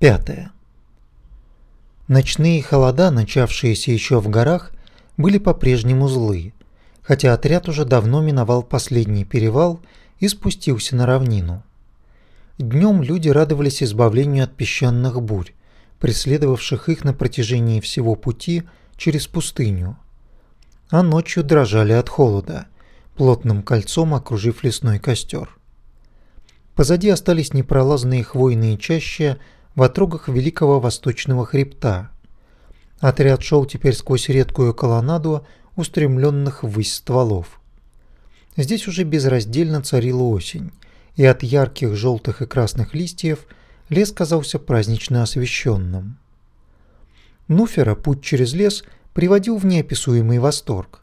Пятое. Ночные холода, начавшиеся еще в горах, были по-прежнему злые, хотя отряд уже давно миновал последний перевал и спустился на равнину. Днем люди радовались избавлению от песчаных бурь, преследовавших их на протяжении всего пути через пустыню. А ночью дрожали от холода, плотным кольцом окружив лесной костер. Позади остались непролазные хвойные чащи в отрогах Великого Восточного Хребта. Отряд шел теперь сквозь редкую колоннаду устремленных ввысь стволов. Здесь уже безраздельно царила осень, и от ярких желтых и красных листьев лес казался празднично освещенным. Нуфера путь через лес приводил в неописуемый восторг.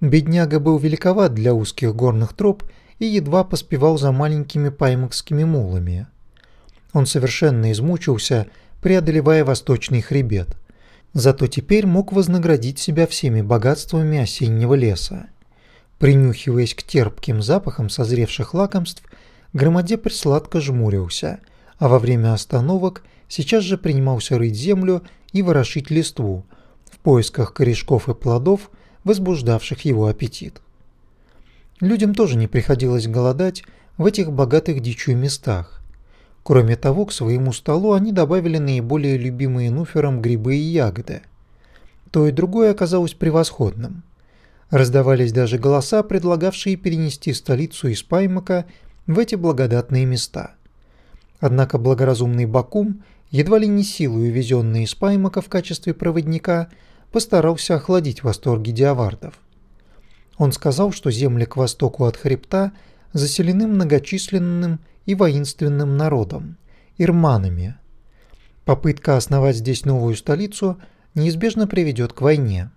Бедняга был великоват для узких горных троп и едва поспевал за маленькими паймакскими мулами – он совершенно измучился, преодолевая восточный хребет. Зато теперь мог вознаградить себя всеми богатствами осеннего леса. Принюхиваясь к терпким запахам созревших лакомств, громадепрь сладко жмурился, а во время остановок сейчас же принимался рыть землю и ворошить листву в поисках корешков и плодов, возбуждавших его аппетит. Людям тоже не приходилось голодать в этих богатых дичью местах. Кроме того, к своему столу они добавили наиболее любимые нуфером грибы и ягоды. То и другое оказалось превосходным. Раздавались даже голоса, предлагавшие перенести столицу из Паймака в эти благодатные места. Однако благоразумный Бакум, едва ли не силой увезенный из Паймака в качестве проводника, постарался охладить восторги диавардов. Он сказал, что земли к востоку от хребта заселены многочисленным и воинственным народом – ирманами. Попытка основать здесь новую столицу неизбежно приведет к войне.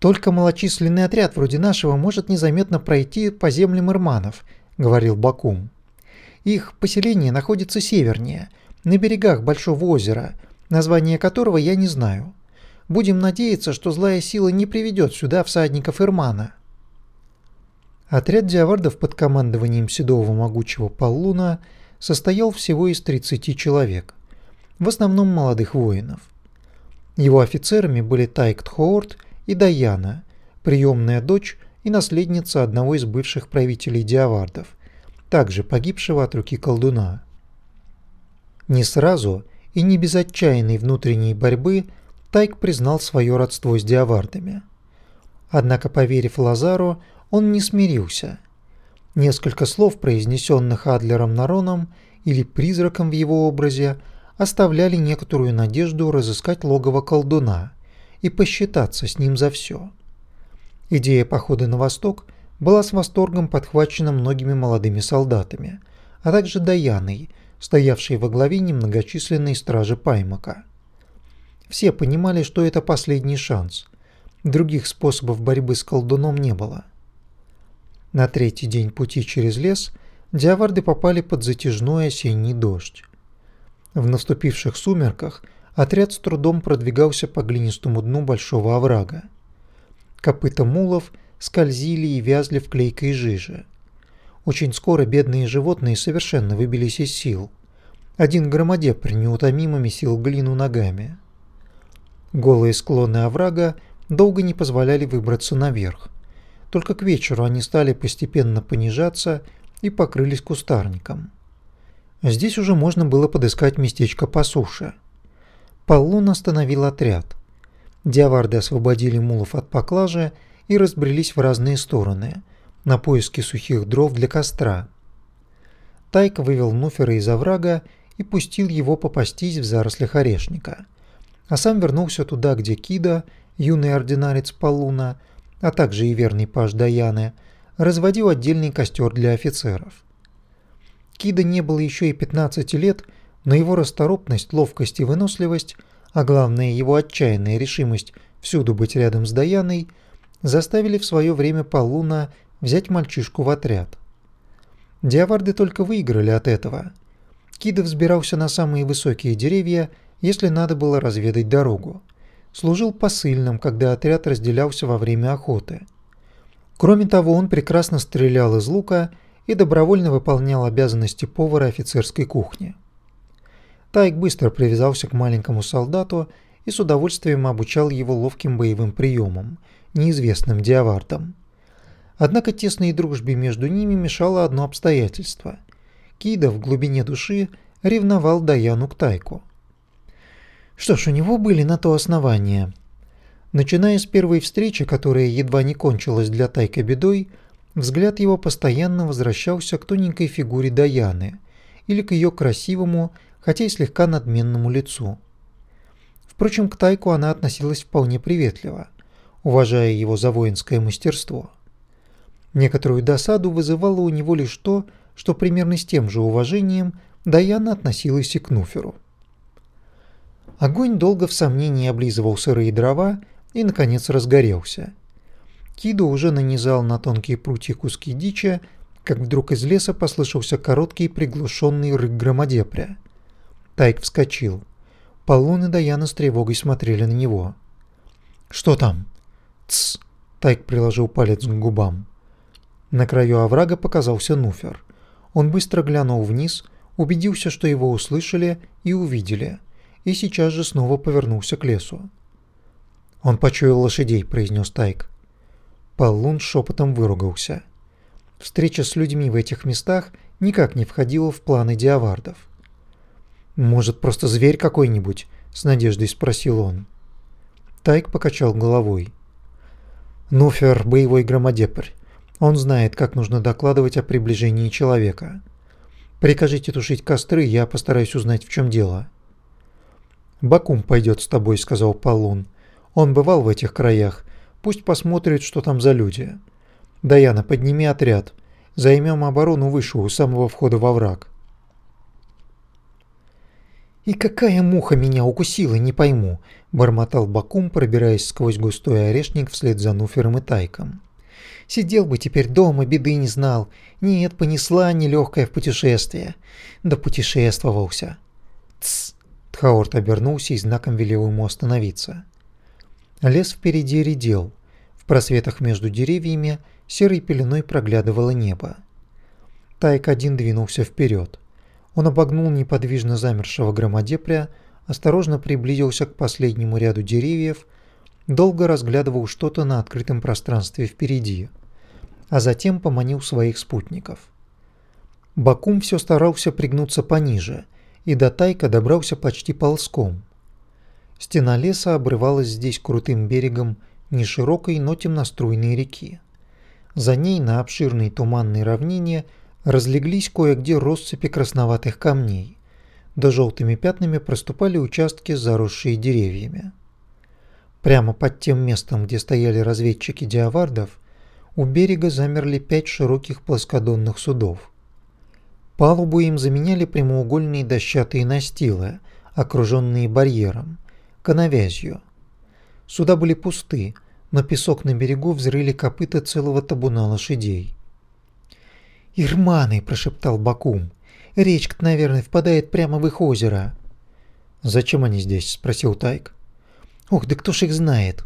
«Только малочисленный отряд вроде нашего может незаметно пройти по землям ирманов», – говорил Бакум. «Их поселение находится севернее, на берегах Большого озера, название которого я не знаю. Будем надеяться, что злая сила не приведет сюда всадников Ирмана». Отряд диавардов под командованием седого могучего Паллуна состоял всего из 30 человек, в основном молодых воинов. Его офицерами были Тайкт Хоорт и Даяна, приемная дочь и наследница одного из бывших правителей диавардов, также погибшего от руки колдуна. Не сразу и не без отчаянной внутренней борьбы Тайк признал свое родство с диавардами. Однако, поверив Лазару, он не смирился. Несколько слов, произнесенных Адлером Нароном или призраком в его образе, оставляли некоторую надежду разыскать логово колдуна и посчитаться с ним за все. Идея похода на восток была с восторгом подхвачена многими молодыми солдатами, а также Даяной, стоявшей во главе немногочисленной стражи Паймака. Все понимали, что это последний шанс. Других способов борьбы с колдуном не было. На третий день пути через лес диаварды попали под затяжной осенний дождь. В наступивших сумерках отряд с трудом продвигался по глинистому дну большого оврага. Копыта мулов скользили и вязли в клейкой жиже. Очень скоро бедные животные совершенно выбились из сил. Один громадепр неутомимо месил глину ногами. Голые склоны оврага долго не позволяли выбраться наверх. Только к вечеру они стали постепенно понижаться и покрылись кустарником. Здесь уже можно было подыскать местечко по суше. Поллун остановил отряд. Диаварды освободили мулов от поклажи и разбрелись в разные стороны, на поиски сухих дров для костра. Тайк вывел Нуфера из оврага и пустил его попастись в зарослях орешника, а сам вернулся туда, где Кида, юный ординарец Полуна, а также и верный паж Даяны, разводил отдельный костер для офицеров. Кида не было еще и 15 лет, но его расторопность, ловкость и выносливость, а главное его отчаянная решимость всюду быть рядом с Даяной, заставили в свое время Полуна взять мальчишку в отряд. Диаварды только выиграли от этого. Кида взбирался на самые высокие деревья, если надо было разведать дорогу служил посыльным, когда отряд разделялся во время охоты. Кроме того, он прекрасно стрелял из лука и добровольно выполнял обязанности повара офицерской кухни. Тайк быстро привязался к маленькому солдату и с удовольствием обучал его ловким боевым приемам, неизвестным диавартам. Однако тесной дружбе между ними мешало одно обстоятельство. Кида в глубине души ревновал Даяну к Тайку. Что ж, у него были на то основания. Начиная с первой встречи, которая едва не кончилась для Тайка бедой, взгляд его постоянно возвращался к тоненькой фигуре Даяны или к ее красивому, хотя и слегка надменному лицу. Впрочем, к Тайку она относилась вполне приветливо, уважая его за воинское мастерство. Некоторую досаду вызывало у него лишь то, что примерно с тем же уважением Даяна относилась и к Нуферу. Огонь долго в сомнении облизывал сырые дрова и, наконец, разгорелся. Кидо уже нанизал на тонкие прутья куски дичи, как вдруг из леса послышался короткий приглушенный рык громадепря. Тайк вскочил. Полун и Даяна с тревогой смотрели на него. «Что там?» «Тсс!» Тайк приложил палец к губам. На краю оврага показался Нуфер. Он быстро глянул вниз, убедился, что его услышали и увидели, и сейчас же снова повернулся к лесу. «Он почуял лошадей», — произнес Тайк. Полун шепотом выругался. Встреча с людьми в этих местах никак не входила в планы диавардов. «Может, просто зверь какой-нибудь?» — с надеждой спросил он. Тайк покачал головой. «Нуфер — боевой громадепарь. Он знает, как нужно докладывать о приближении человека. Прикажите тушить костры, я постараюсь узнать, в чем дело». «Бакум пойдет с тобой», — сказал Полун. «Он бывал в этих краях. Пусть посмотрит, что там за люди. Даяна, подними отряд. Займем оборону выше, у самого входа во враг». «И какая муха меня укусила, не пойму», – бормотал Бакум, пробираясь сквозь густой орешник вслед за Нуфером и Тайком. «Сидел бы теперь дома, беды не знал. Нет, понесла нелегкое в путешествие. Да путешествовался». «Тсс!» – Тхаорт обернулся и знаком велел ему остановиться. Лес впереди редел. В просветах между деревьями серой пеленой проглядывало небо. Тайк один двинулся вперед. Он обогнул неподвижно замершего громадепря, осторожно приблизился к последнему ряду деревьев, долго разглядывал что-то на открытом пространстве впереди, а затем поманил своих спутников. Бакум все старался пригнуться пониже, и до Тайка добрался почти ползком. Стена леса обрывалась здесь крутым берегом неширокой, но темноструйной реки. За ней на обширной туманной равнине – разлеглись кое-где россыпи красноватых камней, да желтыми пятнами проступали участки, заросшие деревьями. Прямо под тем местом, где стояли разведчики диавардов, у берега замерли пять широких плоскодонных судов. Палубу им заменяли прямоугольные дощатые настилы, окруженные барьером, коновязью. Суда были пусты, но песок на берегу взрыли копыта целого табуна лошадей. «Ирманы!» – прошептал Бакум. «Речка, наверное, впадает прямо в их озеро». «Зачем они здесь?» – спросил Тайк. «Ох, да кто ж их знает?»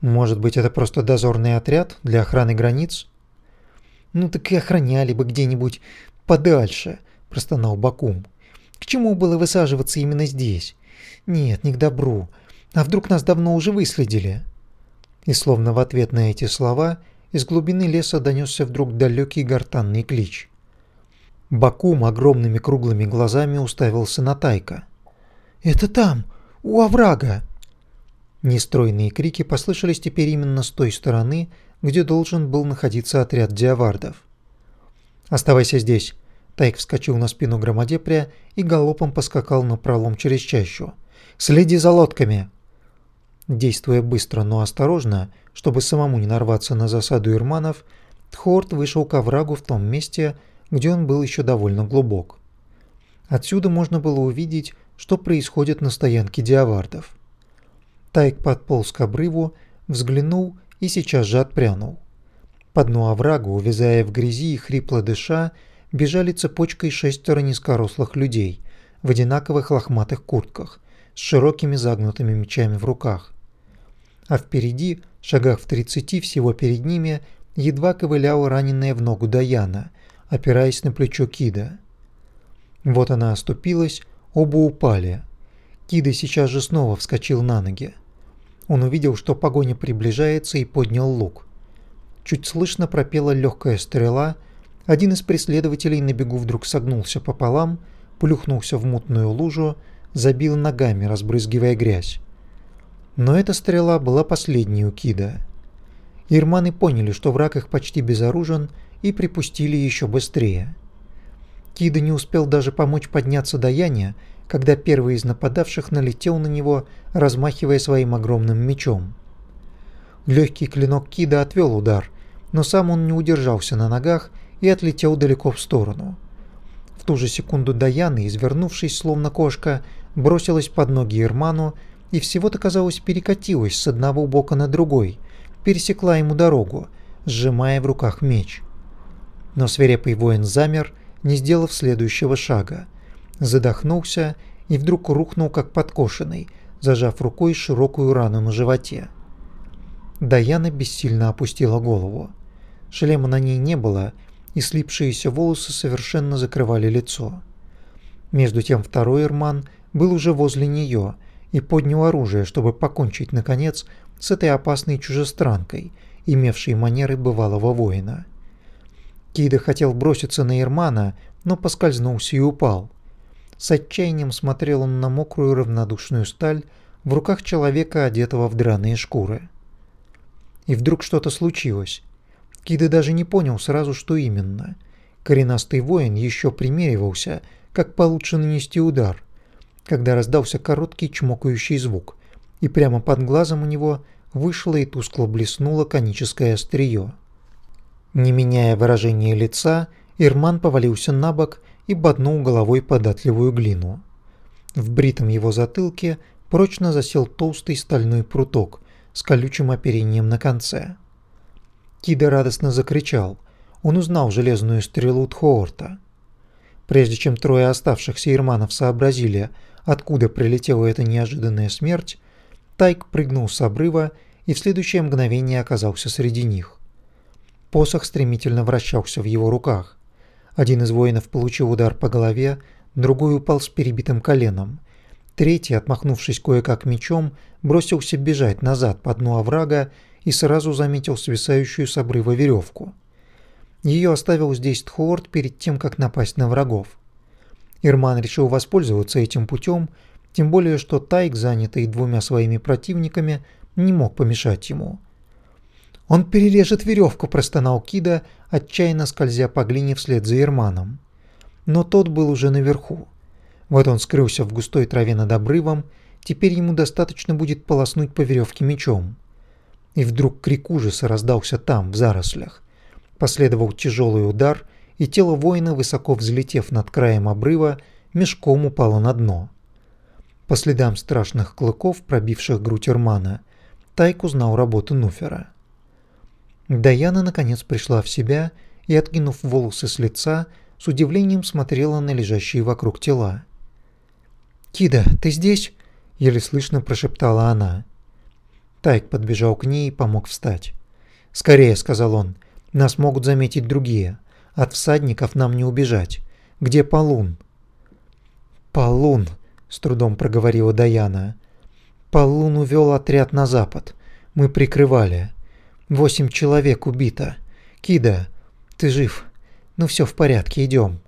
«Может быть, это просто дозорный отряд для охраны границ?» «Ну так и охраняли бы где-нибудь подальше», – простонал Бакум. «К чему было высаживаться именно здесь? Нет, не к добру. А вдруг нас давно уже выследили?» И словно в ответ на эти слова из глубины леса донесся вдруг далекий гортанный клич. Бакум огромными круглыми глазами уставился на Тайка. «Это там, у оврага!» Нестройные крики послышались теперь именно с той стороны, где должен был находиться отряд диавардов. «Оставайся здесь!» Тайк вскочил на спину громадепря и галопом поскакал на пролом через чащу. «Следи за лодками!» Действуя быстро, но осторожно, чтобы самому не нарваться на засаду ирманов, Тхорт вышел к оврагу в том месте, где он был еще довольно глубок. Отсюда можно было увидеть, что происходит на стоянке диавардов. Тайк подполз к обрыву, взглянул и сейчас же отпрянул. По дну оврага, увязая в грязи и хрипло дыша, бежали цепочкой шестеро низкорослых людей в одинаковых лохматых куртках с широкими загнутыми мечами в руках а впереди, шагах в тридцати всего перед ними, едва ковыляла раненая в ногу Даяна, опираясь на плечо Кида. Вот она оступилась, оба упали. Кида сейчас же снова вскочил на ноги. Он увидел, что погоня приближается и поднял лук. Чуть слышно пропела легкая стрела, один из преследователей на бегу вдруг согнулся пополам, плюхнулся в мутную лужу, забил ногами, разбрызгивая грязь. Но эта стрела была последней у Кида. Ирманы поняли, что враг их почти безоружен, и припустили еще быстрее. Кида не успел даже помочь подняться до Яня, когда первый из нападавших налетел на него, размахивая своим огромным мечом. Легкий клинок Кида отвел удар, но сам он не удержался на ногах и отлетел далеко в сторону. В ту же секунду Даяна, извернувшись словно кошка, бросилась под ноги Ирману и всего-то, казалось, перекатилась с одного бока на другой, пересекла ему дорогу, сжимая в руках меч. Но свирепый воин замер, не сделав следующего шага, задохнулся и вдруг рухнул как подкошенный, зажав рукой широкую рану на животе. Даяна бессильно опустила голову. Шлема на ней не было, и слипшиеся волосы совершенно закрывали лицо. Между тем второй Ирман был уже возле нее и поднял оружие, чтобы покончить, наконец, с этой опасной чужестранкой, имевшей манеры бывалого воина. Кида хотел броситься на Ирмана, но поскользнулся и упал. С отчаянием смотрел он на мокрую равнодушную сталь в руках человека, одетого в драные шкуры. И вдруг что-то случилось. Кида даже не понял сразу, что именно. Коренастый воин еще примеривался, как получше нанести удар, когда раздался короткий чмокающий звук, и прямо под глазом у него вышло и тускло блеснуло коническое острие. Не меняя выражения лица, Ирман повалился на бок и боднул головой податливую глину. В бритом его затылке прочно засел толстый стальной пруток с колючим оперением на конце. Кида радостно закричал. Он узнал железную стрелу Тхоорта. Прежде чем трое оставшихся ирманов сообразили, откуда прилетела эта неожиданная смерть, Тайк прыгнул с обрыва и в следующее мгновение оказался среди них. Посох стремительно вращался в его руках. Один из воинов получил удар по голове, другой упал с перебитым коленом. Третий, отмахнувшись кое-как мечом, бросился бежать назад по дну оврага и сразу заметил свисающую с обрыва веревку. Ее оставил здесь Тхуорд перед тем, как напасть на врагов. Ирман решил воспользоваться этим путем, тем более что Тайк, занятый двумя своими противниками, не мог помешать ему. «Он перережет веревку», – простонал Кида, отчаянно скользя по глине вслед за Ирманом. Но тот был уже наверху. Вот он скрылся в густой траве над обрывом, теперь ему достаточно будет полоснуть по веревке мечом. И вдруг крик ужаса раздался там, в зарослях. Последовал тяжелый удар, и тело воина, высоко взлетев над краем обрыва, мешком упало на дно. По следам страшных клыков, пробивших грудь Эрмана, Тайк узнал работу Нуфера. Даяна наконец пришла в себя и, откинув волосы с лица, с удивлением смотрела на лежащие вокруг тела. «Кида, ты здесь?» – еле слышно прошептала она. Тайк подбежал к ней и помог встать. «Скорее», — сказал он, — «нас могут заметить другие. От всадников нам не убежать. Где Полун?» «Полун», — с трудом проговорила Даяна. «Полун увел отряд на запад. Мы прикрывали. Восемь человек убито. Кида, ты жив. Ну все в порядке, идем».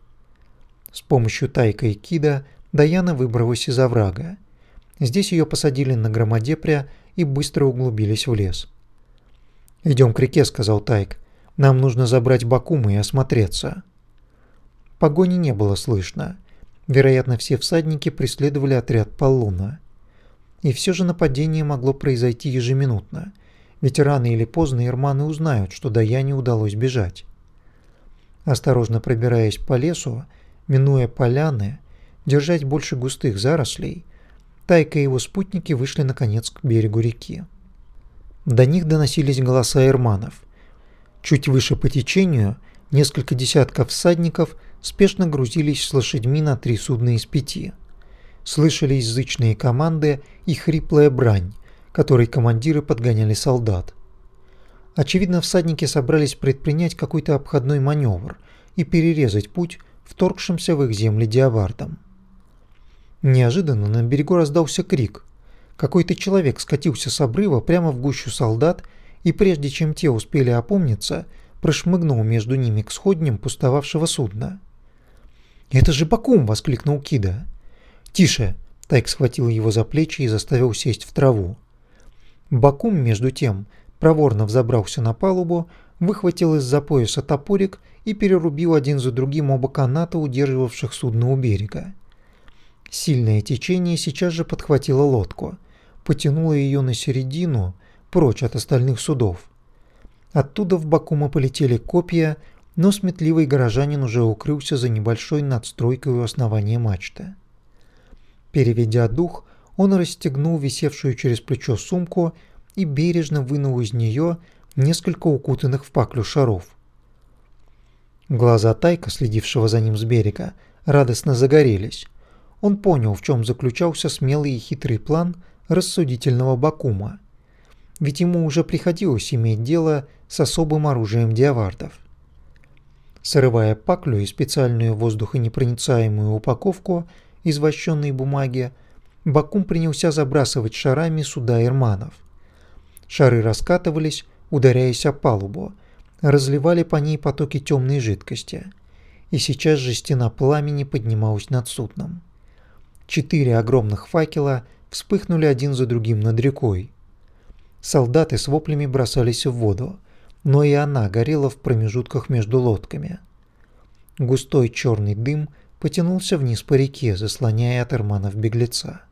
С помощью Тайка и Кида Даяна выбралась из оврага. Здесь ее посадили на громадепря и быстро углубились в лес. «Идем к реке», — сказал Тайк. «Нам нужно забрать Бакума и осмотреться». Погони не было слышно. Вероятно, все всадники преследовали отряд Полуна. И все же нападение могло произойти ежеминутно, ведь рано или поздно ирманы узнают, что Даяне удалось бежать. Осторожно пробираясь по лесу, минуя поляны, держать больше густых зарослей, Тайка и его спутники вышли наконец к берегу реки. До них доносились голоса эрманов. Чуть выше по течению несколько десятков всадников спешно грузились с лошадьми на три судна из пяти. Слышались зычные команды и хриплая брань, которой командиры подгоняли солдат. Очевидно, всадники собрались предпринять какой-то обходной маневр и перерезать путь вторгшимся в их земли диавардам. Неожиданно на берегу раздался крик. Какой-то человек скатился с обрыва прямо в гущу солдат и прежде чем те успели опомниться, прошмыгнул между ними к сходням пустовавшего судна. «Это же Бакум!» – воскликнул Кида. «Тише!» – Тайк схватил его за плечи и заставил сесть в траву. Бакум, между тем, проворно взобрался на палубу, выхватил из-за пояса топорик и перерубил один за другим оба каната, удерживавших судно у берега. Сильное течение сейчас же подхватило лодку, потянуло ее на середину, прочь от остальных судов. Оттуда в Бакума полетели копья, но сметливый горожанин уже укрылся за небольшой надстройкой у основания мачты. Переведя дух, он расстегнул висевшую через плечо сумку и бережно вынул из нее несколько укутанных в паклю шаров. Глаза Тайка, следившего за ним с берега, радостно загорелись. Он понял, в чем заключался смелый и хитрый план рассудительного Бакума. Ведь ему уже приходилось иметь дело с особым оружием диавардов. Срывая паклю и специальную воздухонепроницаемую упаковку из вощенной бумаги, Бакум принялся забрасывать шарами суда ирманов. Шары раскатывались, ударяясь о палубу, разливали по ней потоки темной жидкости. И сейчас же стена пламени поднималась над судном. Четыре огромных факела вспыхнули один за другим над рекой. Солдаты с воплями бросались в воду, но и она горела в промежутках между лодками. Густой черный дым потянулся вниз по реке, заслоняя от Эрманов беглеца.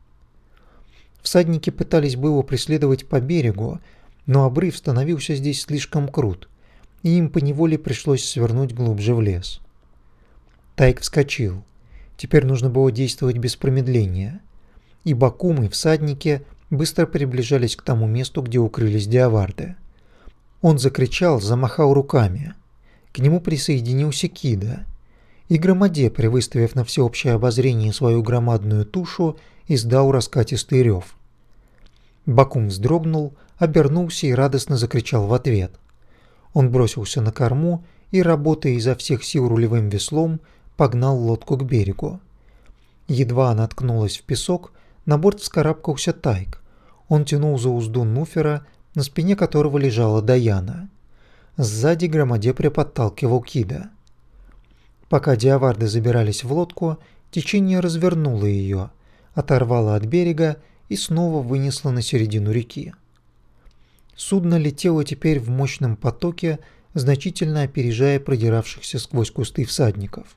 Всадники пытались было преследовать по берегу, но обрыв становился здесь слишком крут, и им поневоле пришлось свернуть глубже в лес. Тайк вскочил. Теперь нужно было действовать без промедления. И Бакум, и всадники быстро приближались к тому месту, где укрылись диаварды. Он закричал, замахал руками. К нему присоединился Кида. И Громаде, привыставив на всеобщее обозрение свою громадную тушу, издал раскатистый рев. Бакум вздрогнул, обернулся и радостно закричал в ответ. Он бросился на корму и, работая изо всех сил рулевым веслом, погнал лодку к берегу. Едва она ткнулась в песок, на борт вскарабкался Тайк. Он тянул за узду Нуфера, на спине которого лежала Даяна. Сзади громадепре подталкивал Кида. Пока диаварды забирались в лодку, течение развернуло ее, оторвало от берега и снова вынесло на середину реки. Судно летело теперь в мощном потоке, значительно опережая продиравшихся сквозь кусты всадников.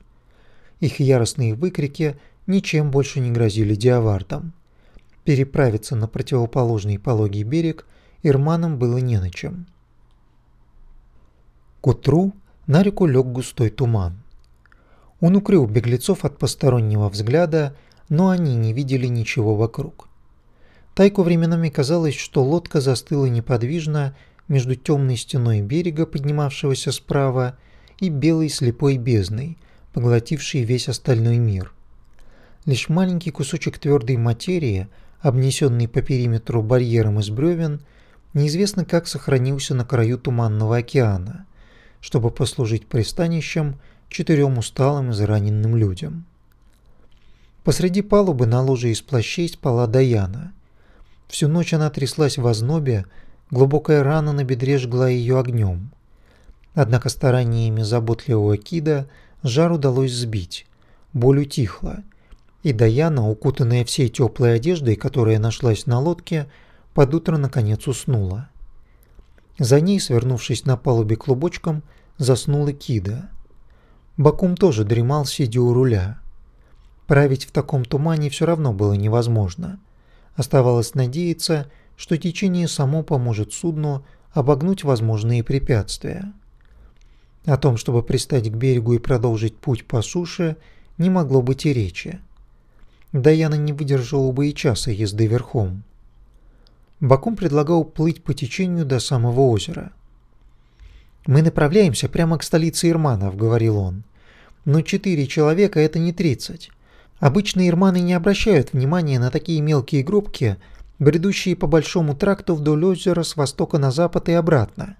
Их яростные выкрики ничем больше не грозили диавартам. Переправиться на противоположный пологий берег Ирманам было не на чем. К утру на реку лег густой туман. Он укрыл беглецов от постороннего взгляда, но они не видели ничего вокруг. Тайку временами казалось, что лодка застыла неподвижно между темной стеной берега, поднимавшегося справа, и белой слепой бездной, поглотившей весь остальной мир. Лишь маленький кусочек твердой материи, обнесенный по периметру барьером из бревен, неизвестно как сохранился на краю Туманного океана, чтобы послужить пристанищем четырем усталым и зараненным людям. Посреди палубы на ложе из плащей спала Даяна. Всю ночь она тряслась в ознобе, глубокая рана на бедре жгла ее огнем. Однако стараниями заботливого Кида – Жар удалось сбить, боль утихла, и Даяна, укутанная всей теплой одеждой, которая нашлась на лодке, под утро наконец уснула. За ней, свернувшись на палубе клубочком, заснула Кида. Бакум тоже дремал, сидя у руля. Править в таком тумане все равно было невозможно. Оставалось надеяться, что течение само поможет судну обогнуть возможные препятствия. О том, чтобы пристать к берегу и продолжить путь по суше, не могло быть и речи. Даяна не выдержала бы и часа езды верхом. Бакум предлагал плыть по течению до самого озера. «Мы направляемся прямо к столице Ирманов», — говорил он. «Но четыре человека — это не тридцать. Обычно ирманы не обращают внимания на такие мелкие группки, бредущие по большому тракту вдоль озера с востока на запад и обратно.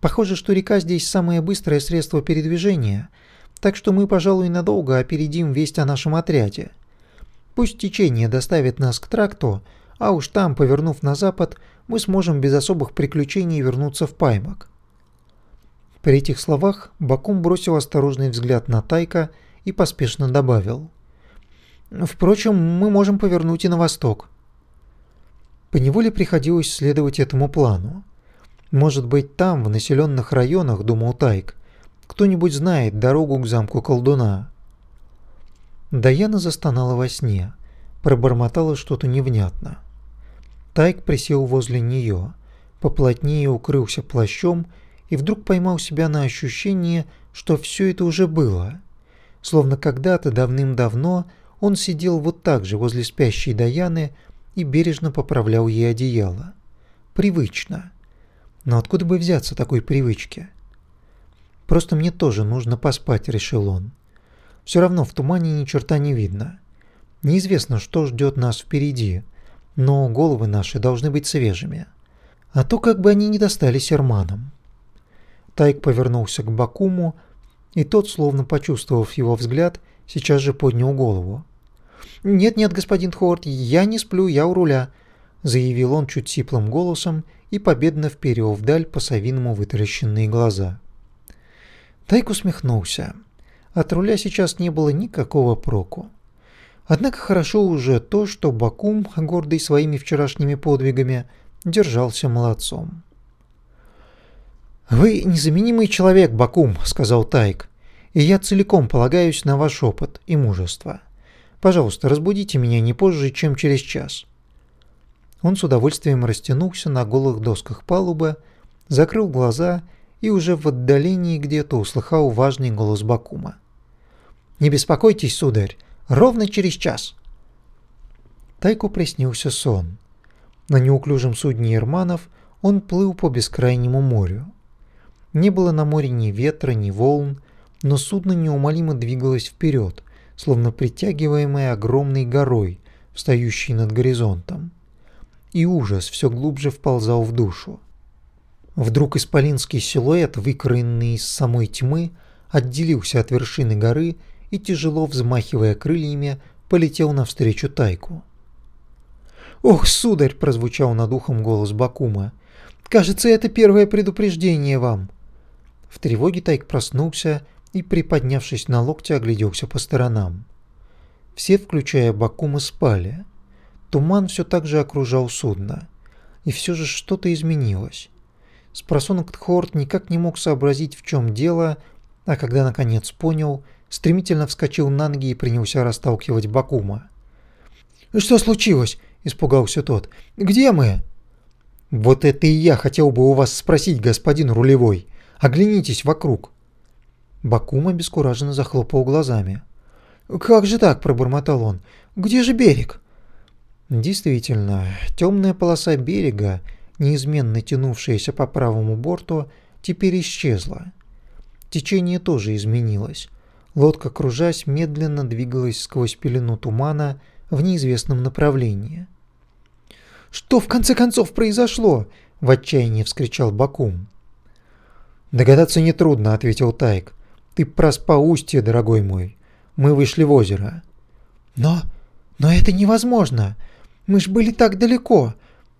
Похоже, что река здесь самое быстрое средство передвижения, так что мы, пожалуй, надолго опередим весть о нашем отряде. Пусть течение доставит нас к тракту, а уж там, повернув на запад, мы сможем без особых приключений вернуться в Паймак. При этих словах Бакум бросил осторожный взгляд на Тайка и поспешно добавил. «Впрочем, мы можем повернуть и на восток». Поневоле приходилось следовать этому плану. Может быть, там, в населенных районах, думал Тайк, кто-нибудь знает дорогу к замку колдуна. Даяна застонала во сне, пробормотала что-то невнятно. Тайк присел возле нее, поплотнее укрылся плащом и вдруг поймал себя на ощущение, что все это уже было. Словно когда-то давным-давно он сидел вот так же возле спящей Даяны и бережно поправлял ей одеяло. Привычно. Но откуда бы взяться такой привычке? Просто мне тоже нужно поспать, решил он. Все равно в тумане ни черта не видно. Неизвестно, что ждет нас впереди, но головы наши должны быть свежими. А то как бы они не достались Эрманам. Тайк повернулся к Бакуму, и тот, словно почувствовав его взгляд, сейчас же поднял голову. «Нет-нет, господин Хорт, я не сплю, я у руля», — заявил он чуть сиплым голосом и победно вперил вдаль по-совиному вытаращенные глаза. Тайк усмехнулся. От руля сейчас не было никакого проку. Однако хорошо уже то, что Бакум, гордый своими вчерашними подвигами, держался молодцом. «Вы незаменимый человек, Бакум», — сказал Тайк, — «и я целиком полагаюсь на ваш опыт и мужество. Пожалуйста, разбудите меня не позже, чем через час». Он с удовольствием растянулся на голых досках палубы, закрыл глаза и уже в отдалении где-то услыхал важный голос Бакума. «Не беспокойтесь, сударь, ровно через час». Тайку приснился сон. На неуклюжем судне Ерманов он плыл по бескрайнему морю. Не было на море ни ветра, ни волн, но судно неумолимо двигалось вперед, словно притягиваемое огромной горой, встающей над горизонтом. И ужас все глубже вползал в душу. Вдруг исполинский силуэт, выкроенный из самой тьмы, отделился от вершины горы и, тяжело взмахивая крыльями, полетел навстречу Тайку. «Ох, сударь!» – прозвучал над ухом голос Бакума. «Кажется, это первое предупреждение вам!» В тревоге Тайк проснулся и, приподнявшись на локте, огляделся по сторонам. Все, включая Бакума, спали. Туман все так же окружал судно. И все же что-то изменилось. Спросонок Тхорт никак не мог сообразить, в чем дело, а когда наконец понял, стремительно вскочил на ноги и принялся расталкивать Бакума. «Что случилось?» – испугался тот. «Где мы?» «Вот это и я хотел бы у вас спросить, господин рулевой. Оглянитесь вокруг». Бакум обескураженно захлопал глазами. «Как же так?» – пробормотал он. «Где же берег?» Действительно, темная полоса берега, неизменно тянувшаяся по правому борту, теперь исчезла. Течение тоже изменилось. Лодка, кружась, медленно двигалась сквозь пелену тумана в неизвестном направлении. «Что в конце концов произошло?» – в отчаянии вскричал Бакум. «Догадаться нетрудно», – ответил Тайк. «Ты проспал устье, дорогой мой. Мы вышли в озеро». «Но... но это невозможно. Мы ж были так далеко.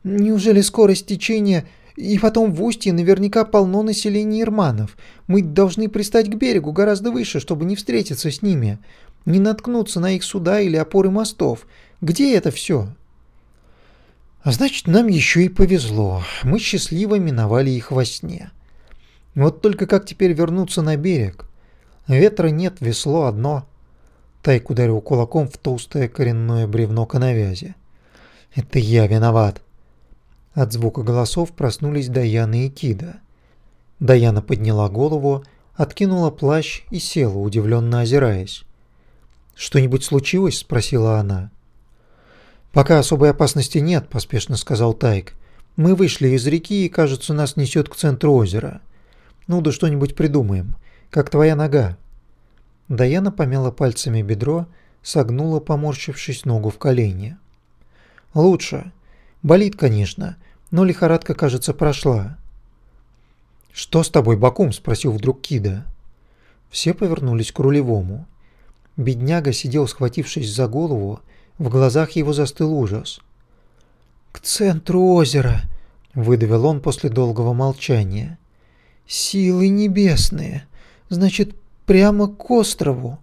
Неужели скорость течения... И потом в устье наверняка полно населения ирманов. Мы должны пристать к берегу гораздо выше, чтобы не встретиться с ними, не наткнуться на их суда или опоры мостов. Где это все? А значит, нам еще и повезло. Мы счастливо миновали их во сне. Вот только как теперь вернуться на берег? Ветра нет, весло одно. Тайк ударил кулаком в толстое коренное бревно коновязи. Это я виноват. От звука голосов проснулись Даяна и Кида. Даяна подняла голову, откинула плащ и села, удивленно озираясь. «Что-нибудь случилось?» – спросила она. «Пока особой опасности нет», – поспешно сказал Тайк. «Мы вышли из реки и, кажется, нас несет к центру озера. Ну да что-нибудь придумаем. Как твоя нога?» Даяна помяла пальцами бедро, согнула, поморщившись ногу в колени. «Лучше. Болит, конечно, но лихорадка, кажется, прошла». «Что с тобой, Бакум?» – спросил вдруг Кида. Все повернулись к рулевому. Бедняга сидел, схватившись за голову, В глазах его застыл ужас. «К центру озера!» – выдавил он после долгого молчания. «Силы небесные! Значит, прямо к острову!»